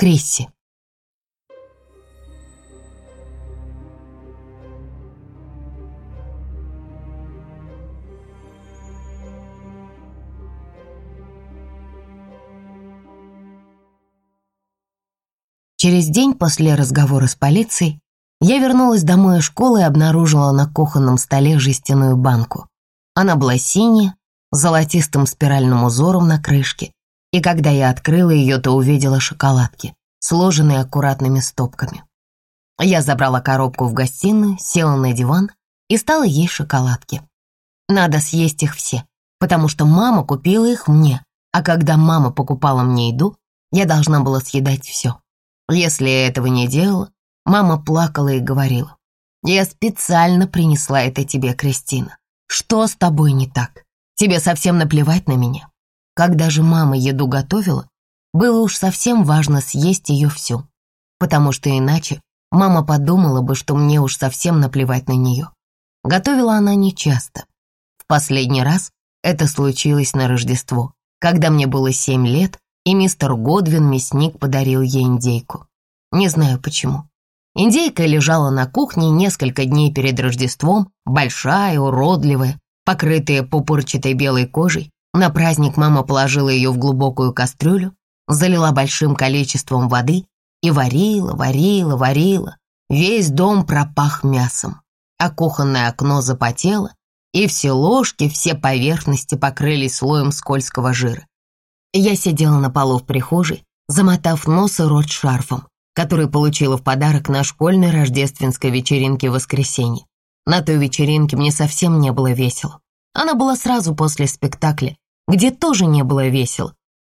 Крисси. Через день после разговора с полицией я вернулась домой из школы и обнаружила на кухонном столе жестяную банку. Она была синяя, с золотистым спиральным узором на крышке, и когда я открыла ее, то увидела шоколадки, сложенные аккуратными стопками. Я забрала коробку в гостиную, села на диван и стала есть шоколадки. Надо съесть их все, потому что мама купила их мне, а когда мама покупала мне еду, я должна была съедать все. Если я этого не делала, Мама плакала и говорила. «Я специально принесла это тебе, Кристина. Что с тобой не так? Тебе совсем наплевать на меня?» Когда же мама еду готовила, было уж совсем важно съесть ее всю, потому что иначе мама подумала бы, что мне уж совсем наплевать на нее. Готовила она нечасто. В последний раз это случилось на Рождество, когда мне было семь лет, и мистер Годвин, мясник, подарил ей индейку. Не знаю почему. Индейка лежала на кухне несколько дней перед Рождеством, большая, уродливая, покрытая пупырчатой белой кожей. На праздник мама положила ее в глубокую кастрюлю, залила большим количеством воды и варила, варила, варила. Весь дом пропах мясом, а кухонное окно запотело, и все ложки, все поверхности покрылись слоем скользкого жира. Я сидела на полу в прихожей, замотав нос и рот шарфом, который получила в подарок на школьной рождественской вечеринке в воскресенье. На той вечеринке мне совсем не было весело. Она была сразу после спектакля, где тоже не было весело,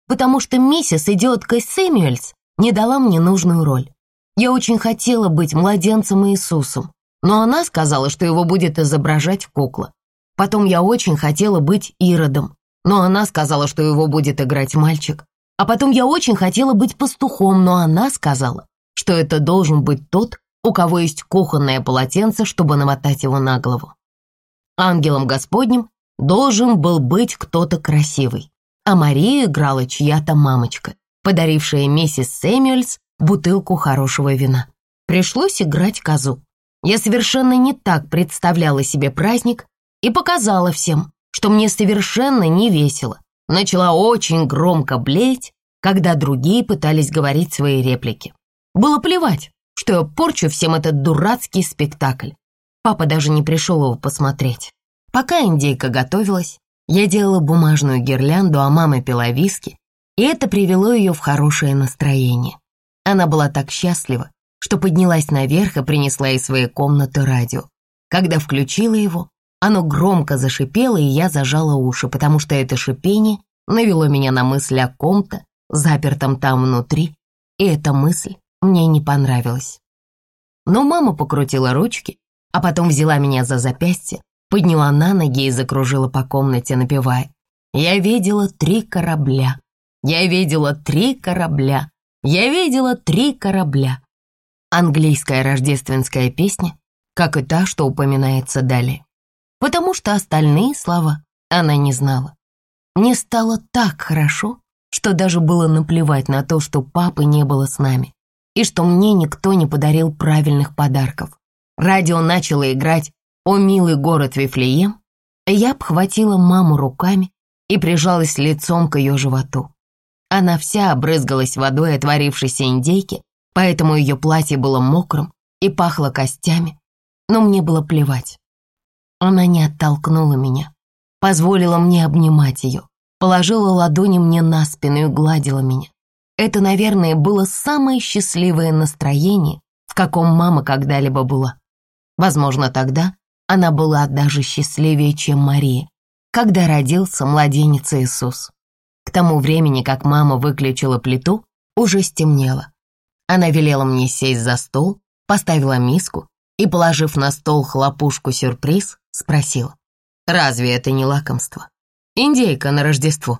потому что миссис идиотка Сэмюэльс не дала мне нужную роль. Я очень хотела быть младенцем Иисусом, но она сказала, что его будет изображать кукла. Потом я очень хотела быть Иродом, но она сказала, что его будет играть мальчик. А потом я очень хотела быть пастухом, но она сказала, что это должен быть тот, у кого есть кухонное полотенце, чтобы намотать его на голову. Ангелом Господним должен был быть кто-то красивый, а Мария играла чья-то мамочка, подарившая миссис Сэмюэльс бутылку хорошего вина. Пришлось играть козу. Я совершенно не так представляла себе праздник и показала всем, что мне совершенно не весело. Начала очень громко блеять, когда другие пытались говорить свои реплики. Было плевать, что я порчу всем этот дурацкий спектакль. Папа даже не пришел его посмотреть. Пока индейка готовилась, я делала бумажную гирлянду, а мама пила виски, и это привело ее в хорошее настроение. Она была так счастлива, что поднялась наверх и принесла из своей комнаты радио. Когда включила его, оно громко зашипело, и я зажала уши, потому что это шипение навело меня на мысль о ком-то, запертом там внутри, и эта мысль мне не понравилось. Но мама покрутила ручки, а потом взяла меня за запястье, подняла на ноги и закружила по комнате, напевая. «Я видела три корабля, я видела три корабля, я видела три корабля». Английская рождественская песня, как и та, что упоминается далее. Потому что остальные слова она не знала. Мне стало так хорошо, что даже было наплевать на то, что папы не было с нами и что мне никто не подарил правильных подарков. Радио начало играть «О, милый город Вифлеем», я обхватила маму руками и прижалась лицом к ее животу. Она вся обрызгалась водой отварившейся индейки, поэтому ее платье было мокрым и пахло костями, но мне было плевать. Она не оттолкнула меня, позволила мне обнимать ее, положила ладони мне на спину и гладила меня. Это, наверное, было самое счастливое настроение, в каком мама когда-либо была. Возможно, тогда она была даже счастливее, чем Мария, когда родился младенец Иисус. К тому времени, как мама выключила плиту, уже стемнело. Она велела мне сесть за стол, поставила миску и, положив на стол хлопушку-сюрприз, спросила, «Разве это не лакомство? Индейка на Рождество».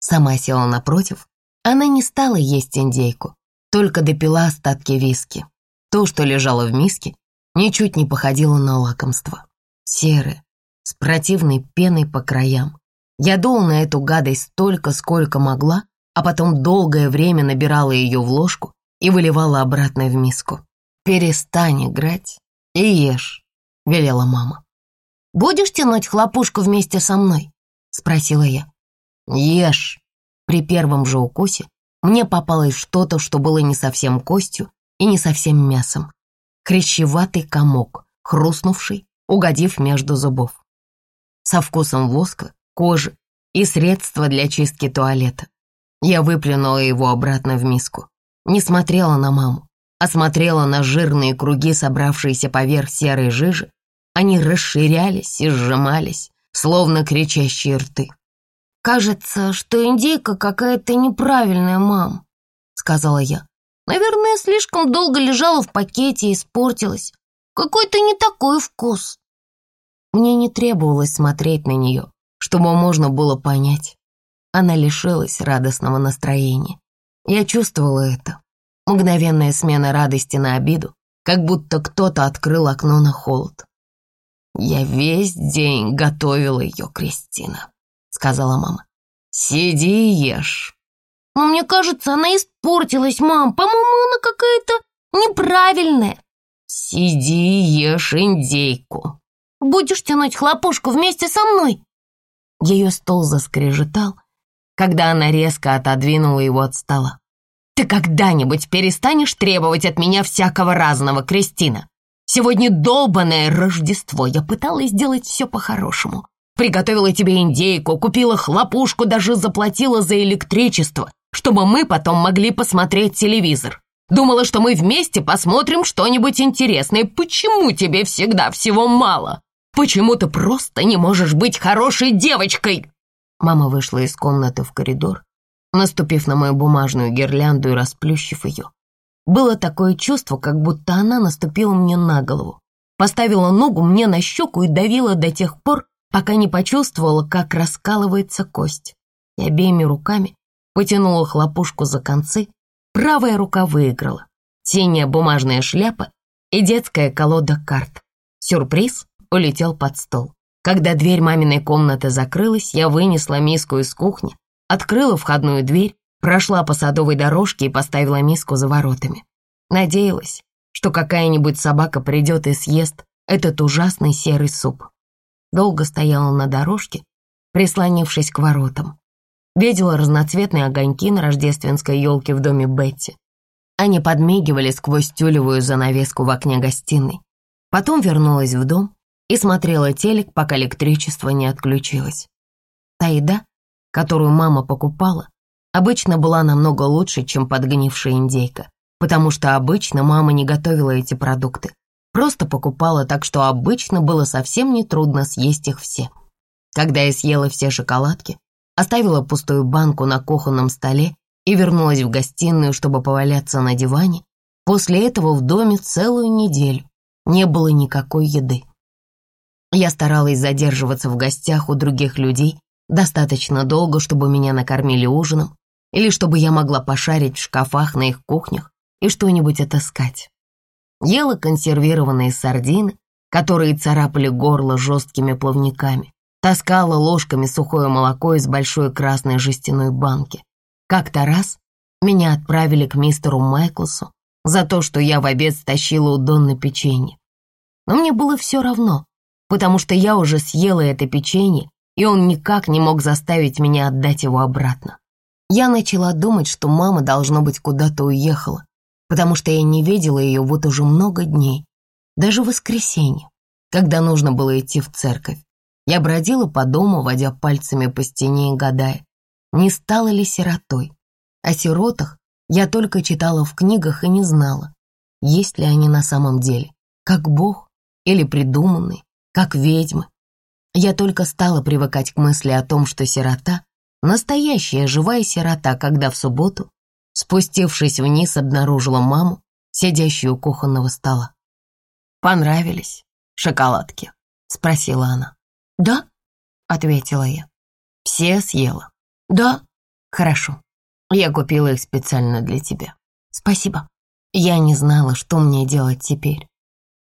Сама села напротив она не стала есть индейку, только допила остатки виски. То, что лежало в миске, ничуть не походило на лакомство. Серое, с противной пеной по краям. Я дул на эту гадость столько, сколько могла, а потом долгое время набирала ее в ложку и выливала обратно в миску. «Перестань играть и ешь», — велела мама. «Будешь тянуть хлопушку вместе со мной?» — спросила я. «Ешь». При первом же укусе мне попалось что-то, что было не совсем костью и не совсем мясом. Хрящеватый комок, хрустнувший, угодив между зубов. Со вкусом воска, кожи и средства для чистки туалета. Я выплюнула его обратно в миску. Не смотрела на маму, а смотрела на жирные круги, собравшиеся поверх серой жижи. Они расширялись и сжимались, словно кричащие рты. «Кажется, что индейка какая-то неправильная, мам», — сказала я. «Наверное, слишком долго лежала в пакете и испортилась. Какой-то не такой вкус». Мне не требовалось смотреть на нее, чтобы можно было понять. Она лишилась радостного настроения. Я чувствовала это. Мгновенная смена радости на обиду, как будто кто-то открыл окно на холод. «Я весь день готовила ее, Кристина», — сказала мама. «Сиди и ешь». «Но мне кажется, она испортилась, мам. По-моему, она какая-то неправильная». «Сиди ешь индейку». «Будешь тянуть хлопушку вместе со мной?» Ее стол заскрежетал, когда она резко отодвинула его от стола. «Ты когда-нибудь перестанешь требовать от меня всякого разного, Кристина? Сегодня долбанное Рождество, я пыталась сделать все по-хорошему. Приготовила тебе индейку, купила хлопушку, даже заплатила за электричество, чтобы мы потом могли посмотреть телевизор. Думала, что мы вместе посмотрим что-нибудь интересное. Почему тебе всегда всего мало? Почему ты просто не можешь быть хорошей девочкой?» Мама вышла из комнаты в коридор, наступив на мою бумажную гирлянду и расплющив ее. Было такое чувство, как будто она наступила мне на голову, поставила ногу мне на щеку и давила до тех пор, пока не почувствовала, как раскалывается кость. И обеими руками потянула хлопушку за концы, правая рука выиграла. Синяя бумажная шляпа и детская колода карт. Сюрприз улетел под стол. Когда дверь маминой комнаты закрылась, я вынесла миску из кухни, открыла входную дверь, прошла по садовой дорожке и поставила миску за воротами. Надеялась, что какая-нибудь собака придет и съест этот ужасный серый суп. Долго стояла на дорожке, прислонившись к воротам. Видела разноцветные огоньки на рождественской елке в доме Бетти. Они подмигивали сквозь тюлевую занавеску в окне гостиной. Потом вернулась в дом и смотрела телек, пока электричество не отключилось. Та еда, которую мама покупала, обычно была намного лучше, чем подгнившая индейка, потому что обычно мама не готовила эти продукты, просто покупала так, что обычно было совсем нетрудно съесть их все. Когда я съела все шоколадки, оставила пустую банку на кухонном столе и вернулась в гостиную, чтобы поваляться на диване, после этого в доме целую неделю не было никакой еды. Я старалась задерживаться в гостях у других людей достаточно долго, чтобы меня накормили ужином, или чтобы я могла пошарить в шкафах на их кухнях и что-нибудь отыскать. Ела консервированные сардины, которые царапали горло жесткими плавниками, таскала ложками сухое молоко из большой красной жестяной банки. Как-то раз меня отправили к мистеру Майклсу за то, что я в обед стащила у Донны печенье. Но мне было все равно, потому что я уже съела это печенье, и он никак не мог заставить меня отдать его обратно. Я начала думать, что мама, должно быть, куда-то уехала, потому что я не видела ее вот уже много дней, даже в воскресенье, когда нужно было идти в церковь. Я бродила по дому, водя пальцами по стене и гадая, не стала ли сиротой. О сиротах я только читала в книгах и не знала, есть ли они на самом деле, как Бог или придуманные, как ведьмы. Я только стала привыкать к мысли о том, что сирота — настоящая живая сирота, когда в субботу, спустившись вниз, обнаружила маму, сидящую у кухонного стола. «Понравились шоколадки?» — спросила она. «Да», — ответила я. «Все съела?» «Да». «Хорошо. Я купила их специально для тебя. Спасибо. Я не знала, что мне делать теперь.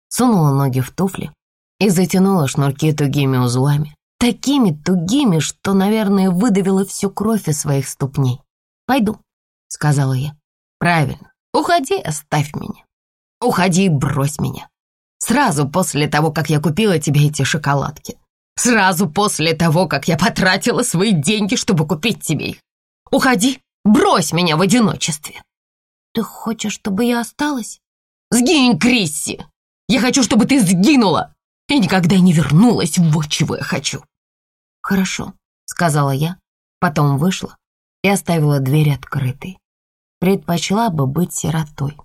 Сунула ноги в туфли, и затянула шнурки тугими узлами, такими тугими, что, наверное, выдавила всю кровь из своих ступней. «Пойду», — сказала я. «Правильно. Уходи, оставь меня. Уходи и брось меня. Сразу после того, как я купила тебе эти шоколадки. Сразу после того, как я потратила свои деньги, чтобы купить тебе их. Уходи, брось меня в одиночестве». «Ты хочешь, чтобы я осталась?» «Сгинь, Крисси! Я хочу, чтобы ты сгинула и никогда не вернулась. Вот чего я хочу!» «Хорошо», — сказала я, потом вышла и оставила дверь открытой. Предпочла бы быть сиротой.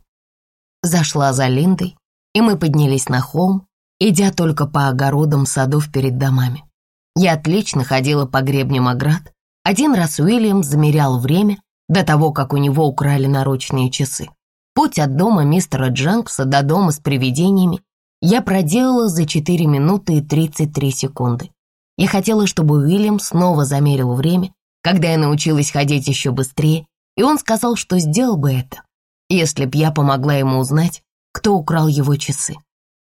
Зашла за Линдой, и мы поднялись на холм, идя только по огородам садов перед домами. Я отлично ходила по гребням оград. Один раз Уильям замерял время до того, как у него украли наручные часы. Путь от дома мистера Джанкса до дома с привидениями я проделала за 4 минуты и 33 секунды. Я хотела, чтобы Уильям снова замерил время, когда я научилась ходить еще быстрее, и он сказал, что сделал бы это, если б я помогла ему узнать, кто украл его часы.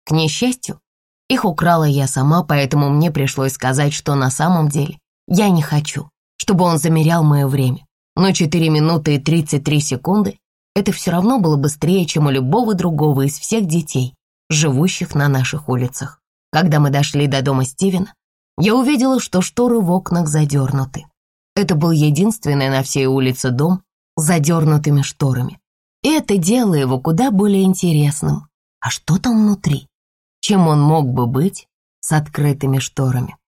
К несчастью, их украла я сама, поэтому мне пришлось сказать, что на самом деле я не хочу, чтобы он замерял мое время. Но 4 минуты и 33 секунды — это все равно было быстрее, чем у любого другого из всех детей, живущих на наших улицах. Когда мы дошли до дома Стивена, я увидела, что шторы в окнах задернуты. Это был единственный на всей улице дом с задернутыми шторами. И это делало его куда более интересным. А что там внутри? Чем он мог бы быть с открытыми шторами?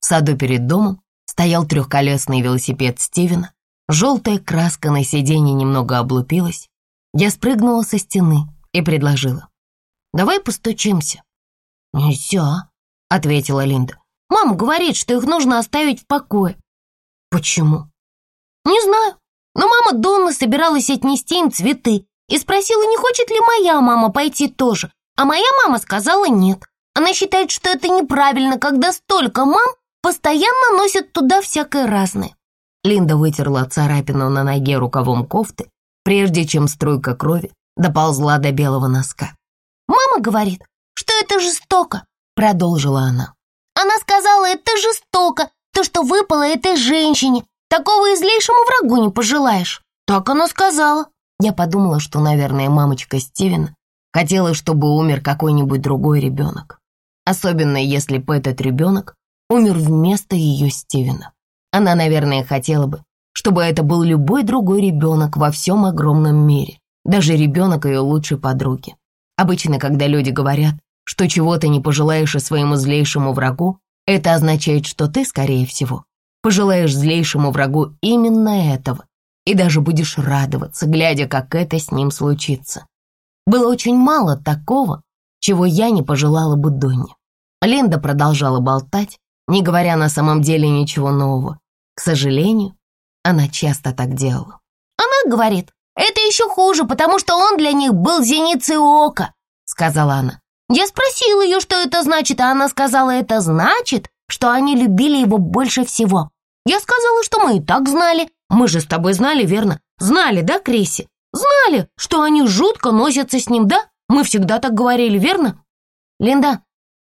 В саду перед домом стоял трехколесный велосипед Стивена. Желтая краска на сиденье немного облупилась. Я спрыгнула со стены и предложила. «Давай постучимся». «Нельзя», — ответила Линда. «Мама говорит, что их нужно оставить в покое». «Почему?» «Не знаю. Но мама Донна собиралась отнести им цветы и спросила, не хочет ли моя мама пойти тоже. А моя мама сказала нет. Она считает, что это неправильно, когда столько мам постоянно носят туда всякое разное. Линда вытерла царапину на ноге рукавом кофты, прежде чем струйка крови доползла до белого носка. «Мама говорит, что это жестоко», — продолжила она. «Она сказала, это жестоко, то, что выпало этой женщине. Такого и злейшему врагу не пожелаешь». Так она сказала. Я подумала, что, наверное, мамочка Стивена хотела, чтобы умер какой-нибудь другой ребенок. Особенно, если бы этот ребенок умер вместо ее Стивена. Она, наверное, хотела бы, чтобы это был любой другой ребенок во всем огромном мире, даже ребенок ее лучшей подруги. Обычно, когда люди говорят, что чего-то не пожелаешь и своему злейшему врагу, это означает, что ты, скорее всего, пожелаешь злейшему врагу именно этого и даже будешь радоваться, глядя, как это с ним случится. Было очень мало такого, чего я не пожелала бы Донне. Линда продолжала болтать, не говоря на самом деле ничего нового. К сожалению, она часто так делала. «Она говорит, это еще хуже, потому что он для них был зеницей ока», сказала она. «Я спросила ее, что это значит, а она сказала, это значит, что они любили его больше всего. Я сказала, что мы и так знали, мы же с тобой знали, верно? Знали, да, Криси? Знали, что они жутко носятся с ним, да? Мы всегда так говорили, верно? Линда,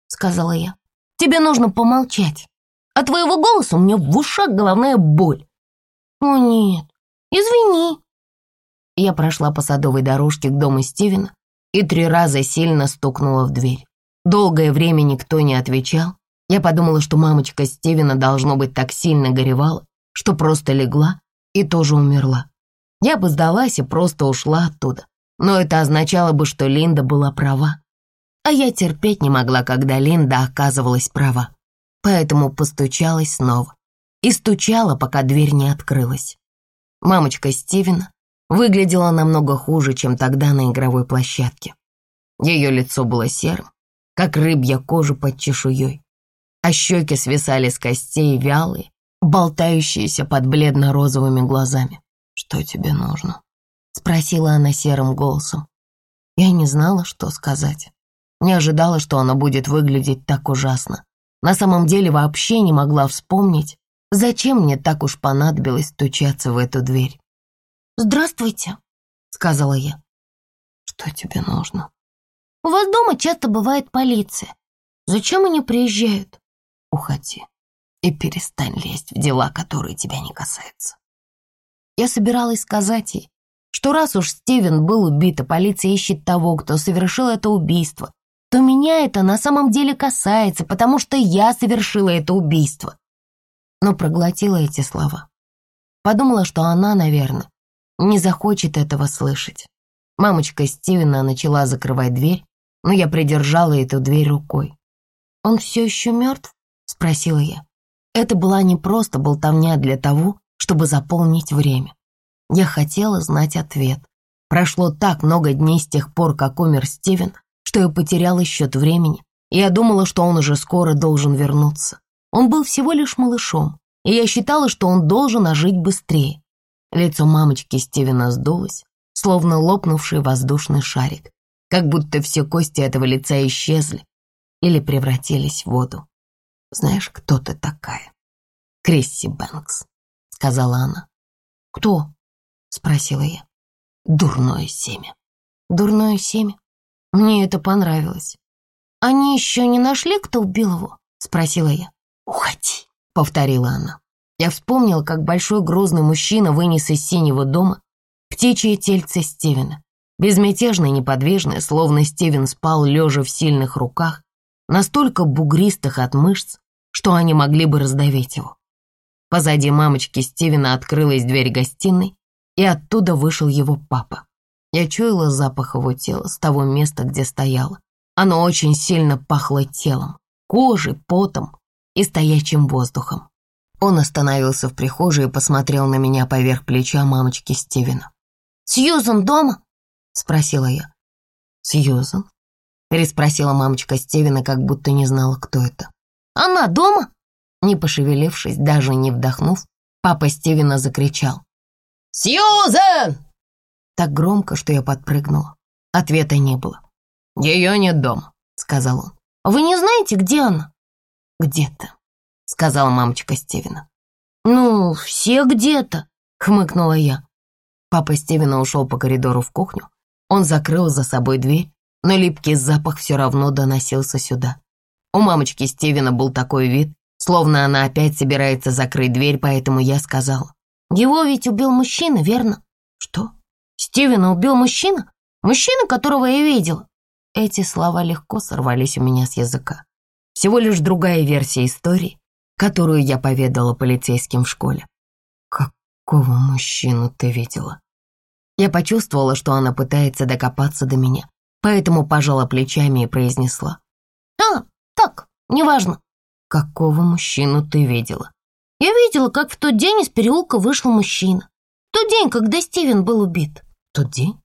сказала я, тебе нужно помолчать. От твоего голоса у меня в ушах головная боль. О нет, извини. Я прошла по садовой дорожке к дому Стивена и три раза сильно стукнула в дверь. Долгое время никто не отвечал. Я подумала, что мамочка Стивена должно быть так сильно горевала, что просто легла и тоже умерла. Я бы сдалась и просто ушла оттуда, но это означало бы, что Линда была права. А я терпеть не могла, когда Линда оказывалась права. Поэтому постучалась снова. И стучала, пока дверь не открылась. Мамочка Стивена выглядела намного хуже, чем тогда на игровой площадке. Ее лицо было серым, как рыбья кожа под чешуей, а щеки свисали с костей вялые, болтающиеся под бледно-розовыми глазами. «Что тебе нужно?» — спросила она серым голосом. Я не знала, что сказать. Не ожидала, что она будет выглядеть так ужасно. На самом деле вообще не могла вспомнить, зачем мне так уж понадобилось стучаться в эту дверь. «Здравствуйте», — сказала я. «Что тебе нужно?» «У вас дома часто бывает полиция. Зачем они приезжают?» «Уходи» и перестань лезть в дела, которые тебя не касаются. Я собиралась сказать ей, что раз уж Стивен был убит, а полиция ищет того, кто совершил это убийство, то меня это на самом деле касается, потому что я совершила это убийство. Но проглотила эти слова. Подумала, что она, наверное, не захочет этого слышать. Мамочка Стивена начала закрывать дверь, но я придержала эту дверь рукой. «Он все еще мертв?» — спросила я. Это была не просто болтовня для того, чтобы заполнить время. Я хотела знать ответ. Прошло так много дней с тех пор, как умер Стивен, что я потеряла счет времени, и я думала, что он уже скоро должен вернуться. Он был всего лишь малышом, и я считала, что он должен ожить быстрее. Лицо мамочки Стивена сдулось, словно лопнувший воздушный шарик, как будто все кости этого лица исчезли или превратились в воду. «Знаешь, кто ты такая?» «Крисси Бэнкс», — сказала она. «Кто?» — спросила я. «Дурное семя». «Дурное семя?» Мне это понравилось. «Они еще не нашли, кто убил его?» — спросила я. «Уходи», — повторила она. Я вспомнил, как большой грозный мужчина вынес из синего дома птичье тельце Стивена. Безмятежное, неподвижное, словно Стивен спал, лежа в сильных руках, настолько бугристых от мышц, что они могли бы раздавить его. Позади мамочки Стивена открылась дверь гостиной, и оттуда вышел его папа. Я чуяла запах его тела с того места, где стояла. Оно очень сильно пахло телом, кожей, потом и стоячим воздухом. Он остановился в прихожей и посмотрел на меня поверх плеча мамочки Стивена. «Сьюзан дома?» — спросила я. «Сьюзан?» — переспросила мамочка Стивена, как будто не знала, кто это. «Она дома?» Не пошевелившись, даже не вдохнув, папа Стивена закричал. «Сьюзан!» так громко, что я подпрыгнула. Ответа не было. «Ее нет дома», — сказал он. «Вы не знаете, где она?» «Где-то», — сказала мамочка Стивена. «Ну, все где-то», — хмыкнула я. Папа Стивена ушел по коридору в кухню. Он закрыл за собой дверь, но липкий запах все равно доносился сюда. У мамочки Стивена был такой вид, словно она опять собирается закрыть дверь, поэтому я сказала. «Его ведь убил мужчина, верно?» «Что?» Стивена убил мужчина? Мужчина, которого я видела?» Эти слова легко сорвались у меня с языка. Всего лишь другая версия истории, которую я поведала полицейским в школе. «Какого мужчину ты видела?» Я почувствовала, что она пытается докопаться до меня, поэтому пожала плечами и произнесла. «А, так, неважно». «Какого мужчину ты видела?» «Я видела, как в тот день из переулка вышел мужчина. В тот день, когда Стивен был убит» тот день?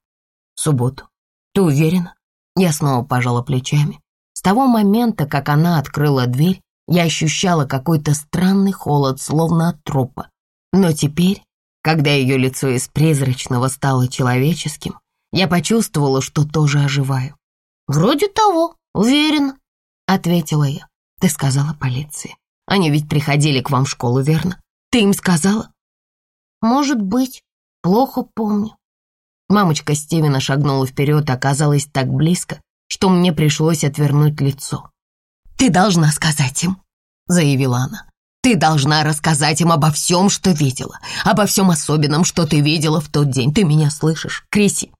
Субботу. Ты уверена? Я снова пожала плечами. С того момента, как она открыла дверь, я ощущала какой-то странный холод, словно от трупа. Но теперь, когда ее лицо из призрачного стало человеческим, я почувствовала, что тоже оживаю. «Вроде того, уверена», — ответила я. «Ты сказала полиции. Они ведь приходили к вам в школу, верно? Ты им сказала?» «Может быть, плохо помню. Мамочка Стивена шагнула вперед оказалась так близко, что мне пришлось отвернуть лицо. «Ты должна сказать им», — заявила она. «Ты должна рассказать им обо всем, что видела, обо всем особенном, что ты видела в тот день. Ты меня слышишь, Криси?»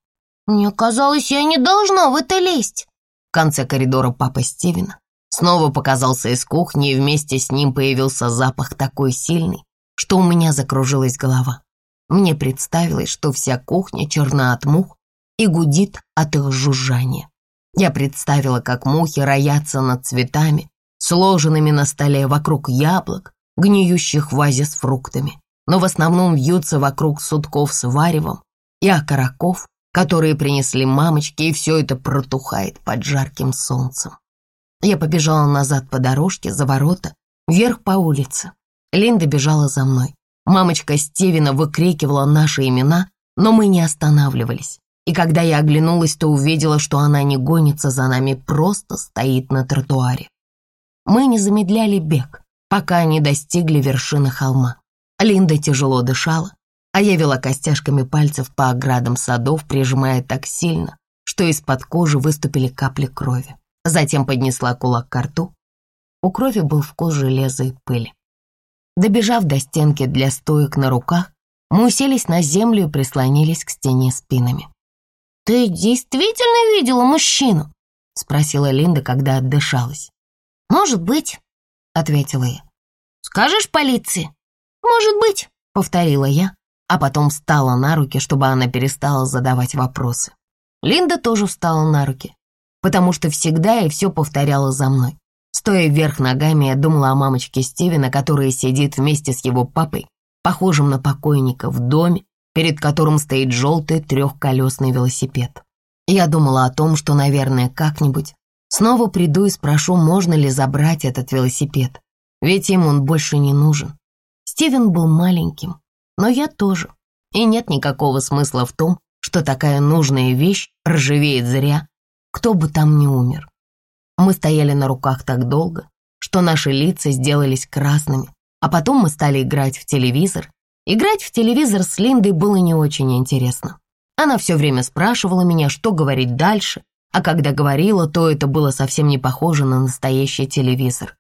«Мне казалось, я не должна в это лезть». В конце коридора папа Стивена снова показался из кухни, и вместе с ним появился запах такой сильный, что у меня закружилась голова. Мне представилось, что вся кухня черна от мух и гудит от их жужжания. Я представила, как мухи роятся над цветами, сложенными на столе вокруг яблок, гниющих в вазе с фруктами, но в основном вьются вокруг сутков с варевом и окороков, которые принесли мамочки, и все это протухает под жарким солнцем. Я побежала назад по дорожке, за ворота, вверх по улице. Линда бежала за мной. Мамочка Стивена выкрикивала наши имена, но мы не останавливались. И когда я оглянулась, то увидела, что она не гонится за нами, просто стоит на тротуаре. Мы не замедляли бег, пока не достигли вершины холма. Линда тяжело дышала, а я вела костяшками пальцев по оградам садов, прижимая так сильно, что из-под кожи выступили капли крови. Затем поднесла кулак к рту. У крови был вкус железа и пыли. Добежав до стенки для стоек на руках, Мы уселись на землю и прислонились к стене спинами. «Ты действительно видела мужчину?» — спросила Линда, когда отдышалась. «Может быть», — ответила я. «Скажешь полиции?» «Может быть», — повторила я, а потом встала на руки, чтобы она перестала задавать вопросы. Линда тоже встала на руки, потому что всегда и все повторяла за мной. Стоя вверх ногами, я думала о мамочке Стивена, которая сидит вместе с его папой, похожим на покойника, в доме, перед которым стоит желтый трехколесный велосипед. Я думала о том, что, наверное, как-нибудь снова приду и спрошу, можно ли забрать этот велосипед, ведь им он больше не нужен. Стивен был маленьким, но я тоже, и нет никакого смысла в том, что такая нужная вещь ржавеет зря, кто бы там ни умер. Мы стояли на руках так долго, что наши лица сделались красными, а потом мы стали играть в телевизор. Играть в телевизор с Линдой было не очень интересно. Она все время спрашивала меня, что говорить дальше, а когда говорила, то это было совсем не похоже на настоящий телевизор.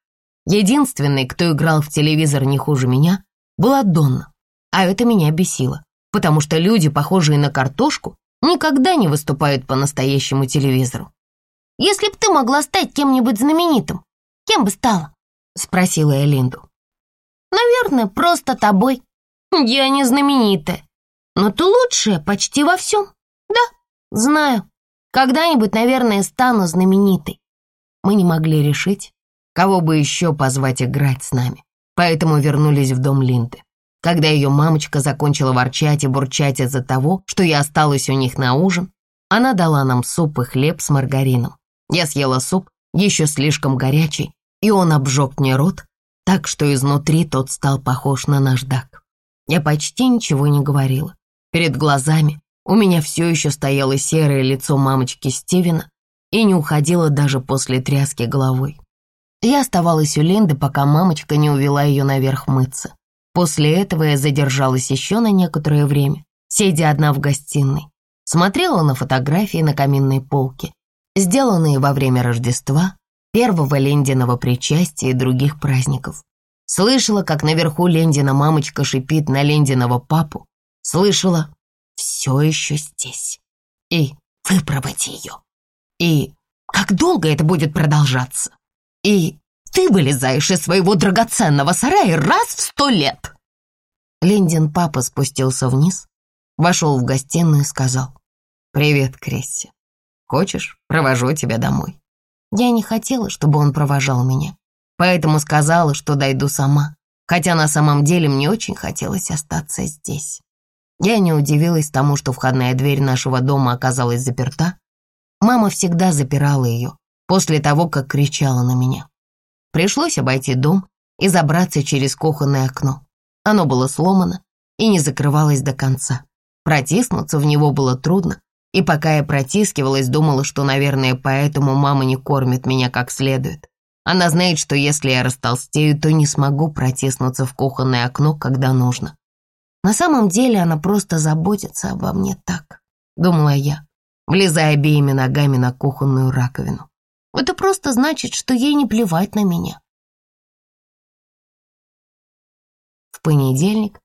Единственный, кто играл в телевизор не хуже меня, была Донна, а это меня бесило, потому что люди, похожие на картошку, никогда не выступают по настоящему телевизору. Если б ты могла стать кем-нибудь знаменитым, кем бы стала?» — спросила я Линду. «Наверное, просто тобой. Я не знаменитая, но ты лучшая почти во всем. Да, знаю. Когда-нибудь, наверное, стану знаменитой». Мы не могли решить, кого бы еще позвать играть с нами, поэтому вернулись в дом Линды. Когда ее мамочка закончила ворчать и бурчать из-за того, что я осталась у них на ужин, она дала нам суп и хлеб с маргарином. Я съела суп, еще слишком горячий, и он обжег мне рот, так что изнутри тот стал похож на наждак. Я почти ничего не говорила. Перед глазами у меня все еще стояло серое лицо мамочки Стивена и не уходило даже после тряски головой. Я оставалась у Линды, пока мамочка не увела ее наверх мыться. После этого я задержалась еще на некоторое время, сидя одна в гостиной. Смотрела на фотографии на каминной полке сделанные во время Рождества, первого Лендиного причастия и других праздников. Слышала, как наверху Лендина мамочка шипит на Лендиного папу. Слышала «все еще здесь» и «выпроводи ее». И «как долго это будет продолжаться?» И «ты вылезаешь из своего драгоценного сарая раз в сто лет». Лендин папа спустился вниз, вошел в гостиную и сказал «Привет, Кресси». Хочешь, провожу тебя домой?» Я не хотела, чтобы он провожал меня, поэтому сказала, что дойду сама, хотя на самом деле мне очень хотелось остаться здесь. Я не удивилась тому, что входная дверь нашего дома оказалась заперта. Мама всегда запирала ее после того, как кричала на меня. Пришлось обойти дом и забраться через кухонное окно. Оно было сломано и не закрывалось до конца. Протиснуться в него было трудно, и пока я протискивалась, думала, что, наверное, поэтому мама не кормит меня как следует. Она знает, что если я растолстею, то не смогу протиснуться в кухонное окно, когда нужно. На самом деле она просто заботится обо мне так, думала я, влезая обеими ногами на кухонную раковину. Это просто значит, что ей не плевать на меня. В понедельник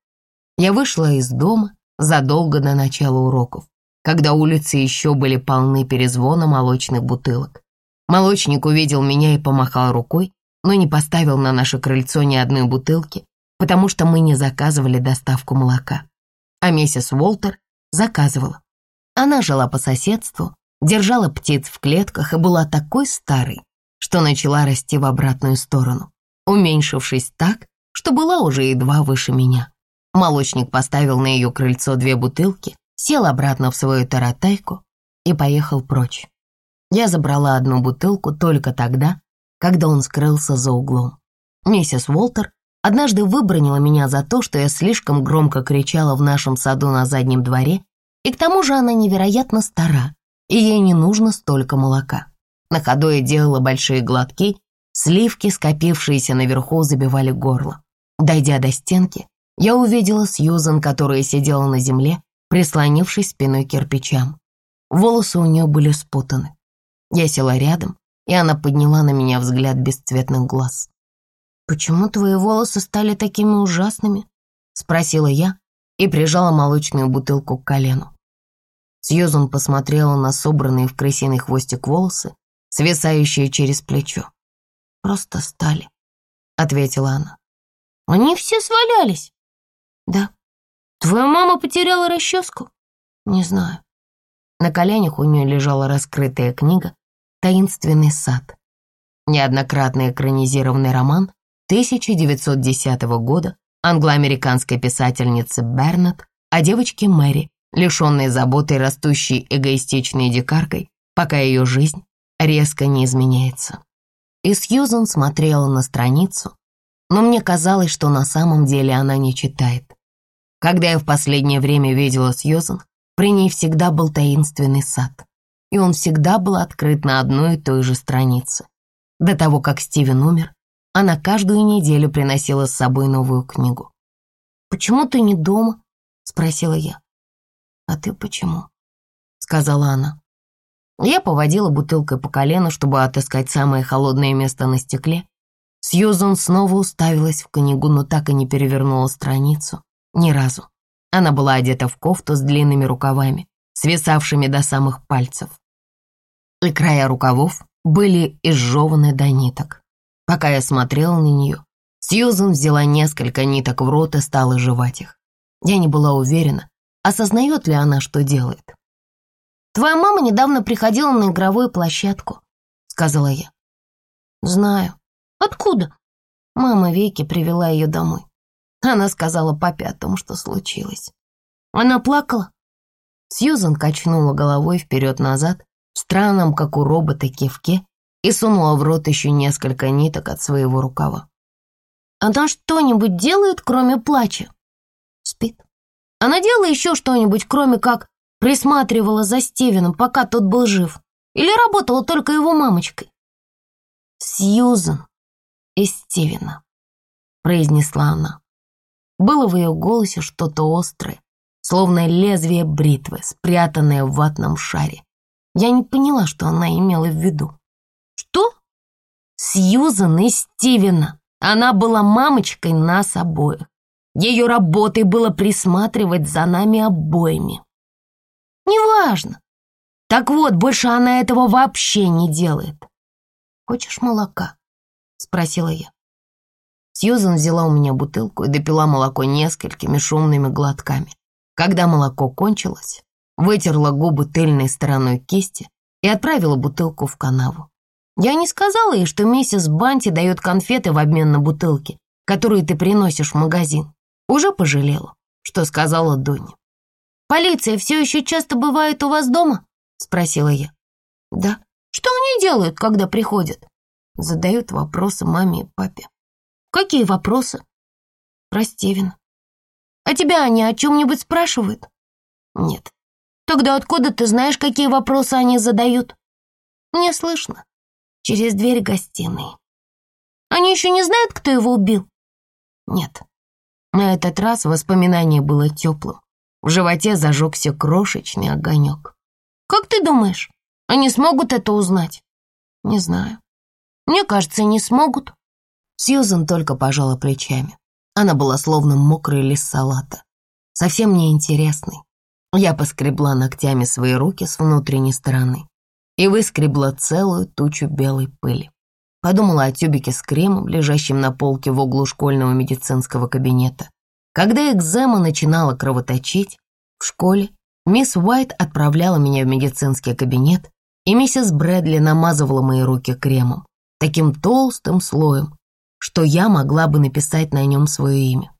я вышла из дома задолго до начала уроков когда улицы еще были полны перезвона молочных бутылок. Молочник увидел меня и помахал рукой, но не поставил на наше крыльцо ни одной бутылки, потому что мы не заказывали доставку молока. А миссис Уолтер заказывала. Она жила по соседству, держала птиц в клетках и была такой старой, что начала расти в обратную сторону, уменьшившись так, что была уже едва выше меня. Молочник поставил на ее крыльцо две бутылки, сел обратно в свою таратайку и поехал прочь. Я забрала одну бутылку только тогда, когда он скрылся за углом. Миссис Уолтер однажды выбронила меня за то, что я слишком громко кричала в нашем саду на заднем дворе, и к тому же она невероятно стара, и ей не нужно столько молока. На ходу я делала большие глотки, сливки, скопившиеся наверху, забивали горло. Дойдя до стенки, я увидела Сьюзан, которая сидела на земле прислонившись спиной к кирпичам. Волосы у нее были спутаны. Я села рядом, и она подняла на меня взгляд бесцветных глаз. «Почему твои волосы стали такими ужасными?» — спросила я, и прижала молочную бутылку к колену. Сьюзан посмотрела на собранные в крысиный хвостик волосы, свисающие через плечо. «Просто стали», — ответила она. «Они все свалялись?» «Да». «Твоя мама потеряла расческу?» «Не знаю». На коленях у нее лежала раскрытая книга «Таинственный сад». Неоднократно экранизированный роман 1910 года англо-американской писательницы Бернет о девочке Мэри, лишенной заботы и растущей эгоистичной дикаркой, пока ее жизнь резко не изменяется. И Сьюзан смотрела на страницу, но мне казалось, что на самом деле она не читает. Когда я в последнее время видела Сьюзан, при ней всегда был таинственный сад, и он всегда был открыт на одной и той же странице. До того, как Стивен умер, она каждую неделю приносила с собой новую книгу. «Почему ты не дома?» — спросила я. «А ты почему?» — сказала она. Я поводила бутылкой по колену, чтобы отыскать самое холодное место на стекле. Сьюзан снова уставилась в книгу, но так и не перевернула страницу. Ни разу. Она была одета в кофту с длинными рукавами, свисавшими до самых пальцев. И края рукавов были изжеваны до ниток. Пока я смотрела на нее, Сьюзан взяла несколько ниток в рот и стала жевать их. Я не была уверена, осознает ли она, что делает. «Твоя мама недавно приходила на игровую площадку», — сказала я. «Знаю». «Откуда?» Мама Веки привела ее домой. Она сказала папе о том, что случилось. Она плакала? Сьюзан качнула головой вперед-назад в странном, как у робота, кивке и сунула в рот еще несколько ниток от своего рукава. Она что-нибудь делает, кроме плача? Спит. Она делала еще что-нибудь, кроме как присматривала за Стивеном, пока тот был жив? Или работала только его мамочкой? Сьюзан и Стивена, произнесла она. Было в ее голосе что-то острое, словно лезвие бритвы, спрятанное в ватном шаре. Я не поняла, что она имела в виду. Что? Сьюзан и Стивена. Она была мамочкой нас обоих. Ее работой было присматривать за нами обоими. Неважно. Так вот, больше она этого вообще не делает. «Хочешь молока?» — спросила я. Сьюзан взяла у меня бутылку и допила молоко несколькими шумными глотками. Когда молоко кончилось, вытерла губы тыльной стороной кисти и отправила бутылку в канаву. Я не сказала ей, что миссис Банти дает конфеты в обмен на бутылки, которые ты приносишь в магазин. Уже пожалела, что сказала Донни. «Полиция все еще часто бывает у вас дома?» — спросила я. «Да». «Что они делают, когда приходят?» Задают вопросы маме и папе. Какие вопросы? Про Стивена. А тебя они о чем-нибудь спрашивают? Нет. Тогда откуда ты знаешь, какие вопросы они задают? Не слышно. Через дверь гостиной. Они еще не знают, кто его убил? Нет. На этот раз воспоминание было теплым. В животе зажегся крошечный огонек. Как ты думаешь, они смогут это узнать? Не знаю. Мне кажется, не смогут. Сьюзан только пожала плечами. Она была словно мокрый лист салата. Совсем неинтересный. Я поскребла ногтями свои руки с внутренней стороны и выскребла целую тучу белой пыли. Подумала о тюбике с кремом, лежащем на полке в углу школьного медицинского кабинета. Когда экзема начинала кровоточить, в школе мисс Уайт отправляла меня в медицинский кабинет, и миссис Брэдли намазывала мои руки кремом, таким толстым слоем, что я могла бы написать на нем свое имя.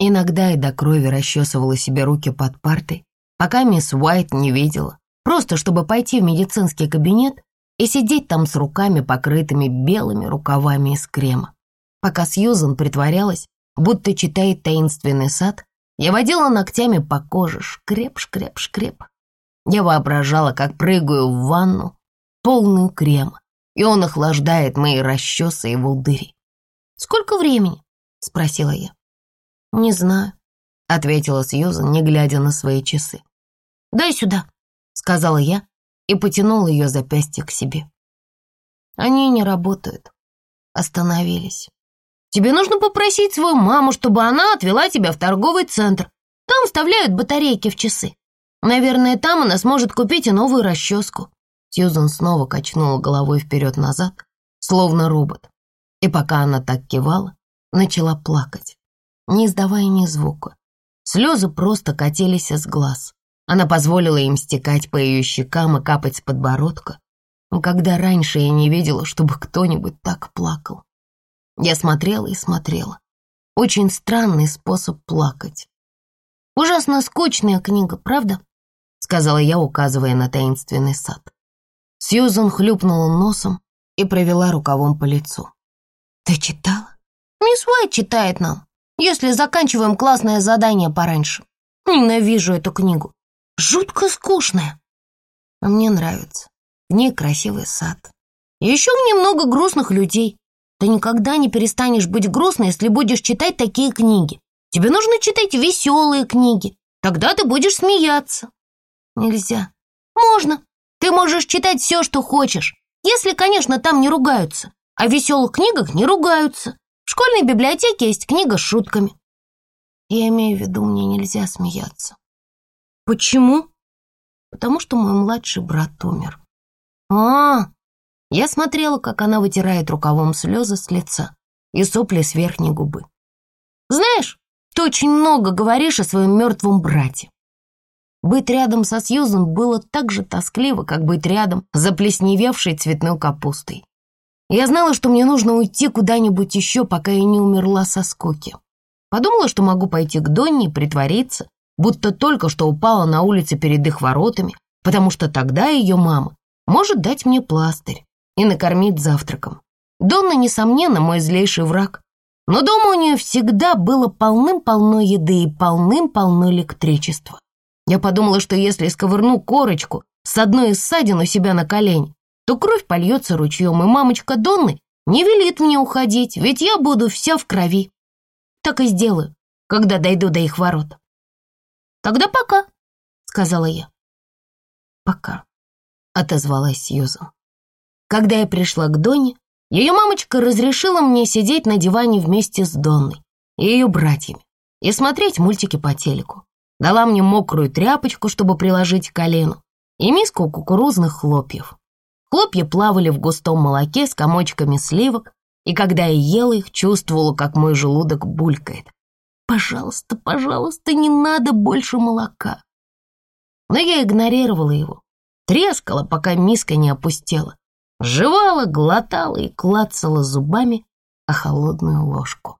Иногда и до крови расчесывала себе руки под партой, пока мисс Уайт не видела, просто чтобы пойти в медицинский кабинет и сидеть там с руками, покрытыми белыми рукавами из крема. Пока Сьюзан притворялась, будто читает таинственный сад, я водила ногтями по коже, шкреп, шкреп, шкреп. Я воображала, как прыгаю в ванну, полную крема, и он охлаждает мои расчесы и волдыри. «Сколько времени?» — спросила я. «Не знаю», — ответила Сьюзан, не глядя на свои часы. «Дай сюда», — сказала я и потянула ее запястье к себе. «Они не работают. Остановились. Тебе нужно попросить свою маму, чтобы она отвела тебя в торговый центр. Там вставляют батарейки в часы. Наверное, там она сможет купить и новую расческу». Сьюзан снова качнула головой вперед-назад, словно робот. И пока она так кивала, начала плакать, не издавая ни звука. Слезы просто катились из глаз. Она позволила им стекать по ее щекам и капать с подбородка. Когда раньше я не видела, чтобы кто-нибудь так плакал. Я смотрела и смотрела. Очень странный способ плакать. «Ужасно скучная книга, правда?» — сказала я, указывая на таинственный сад. Сьюзан хлюпнула носом и провела рукавом по лицу. «Ты читала?» «Мисс Уайт читает нам, если заканчиваем классное задание пораньше. Ненавижу эту книгу. Жутко скучная». «А мне нравится. В ней красивый сад. И еще в ней много грустных людей. Ты никогда не перестанешь быть грустной, если будешь читать такие книги. Тебе нужно читать веселые книги. Тогда ты будешь смеяться». «Нельзя». «Можно. Ты можешь читать все, что хочешь, если, конечно, там не ругаются. А в веселых книгах не ругаются. В школьной библиотеке есть книга с шутками. Я имею в виду, мне нельзя смеяться. Почему? Потому что мой младший брат умер. А, я смотрела, как она вытирает рукавом слезы с лица и сопли с верхней губы. Знаешь, ты очень много говоришь о своем мертвом брате. Быть рядом со Сьюзан было так же тоскливо, как быть рядом с заплесневевшей цветной капустой. Я знала, что мне нужно уйти куда-нибудь еще, пока я не умерла со скуки. Подумала, что могу пойти к Донне и притвориться, будто только что упала на улице перед их воротами, потому что тогда ее мама может дать мне пластырь и накормить завтраком. Донна, несомненно, мой злейший враг, но дома у нее всегда было полным-полно еды и полным-полно электричества. Я подумала, что если сковырну корочку с одной из ссадин у себя на колени, то кровь польется ручьем, и мамочка Донны не велит мне уходить, ведь я буду вся в крови. Так и сделаю, когда дойду до их ворот. «Тогда пока», — сказала я. «Пока», — отозвалась Сьюзан. Когда я пришла к Донне, ее мамочка разрешила мне сидеть на диване вместе с Донной и ее братьями и смотреть мультики по телеку дала мне мокрую тряпочку, чтобы приложить к колену, и миску кукурузных хлопьев. Хлопья плавали в густом молоке с комочками сливок, и когда я ела их, чувствовала, как мой желудок булькает. «Пожалуйста, пожалуйста, не надо больше молока!» Но я игнорировала его, трескала, пока миска не опустела, жевала, глотала и клацала зубами о холодную ложку.